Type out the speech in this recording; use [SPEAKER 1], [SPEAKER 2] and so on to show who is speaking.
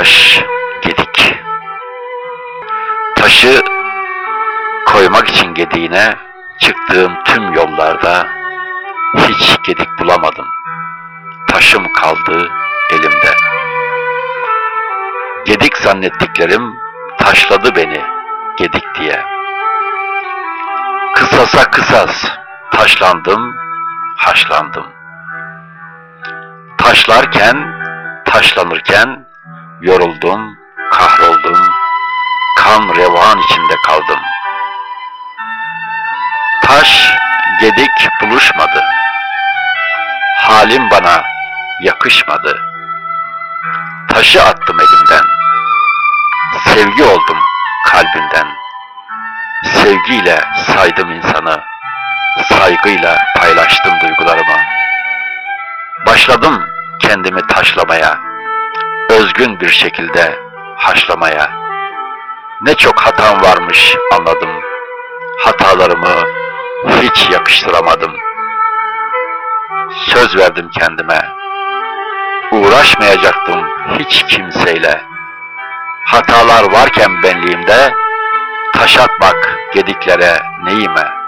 [SPEAKER 1] taş, gedik. Taşı koymak için gediğine çıktığım tüm yollarda hiç gedik bulamadım. Taşım kaldı elimde. Gedik zannettiklerim taşladı beni gedik diye. Kısasa kısas taşlandım, haşlandım. Taşlarken, taşlanırken yoruldum, kahroldum, kan revan içinde kaldım. Taş, gedik buluşmadı. Halim bana yakışmadı. Taşı attım elimden. Sevgi oldum kalbinden. Sevgiyle saydım insanı. Saygıyla paylaştım duygularımı. Başladım kendimi taşlamaya. Özgün bir şekilde haşlamaya. Ne çok hatam varmış anladım. Hatalarımı hiç yakıştıramadım. Söz verdim kendime. Uğraşmayacaktım hiç kimseyle. Hatalar varken benliğimde taş atmak gediklere neyime?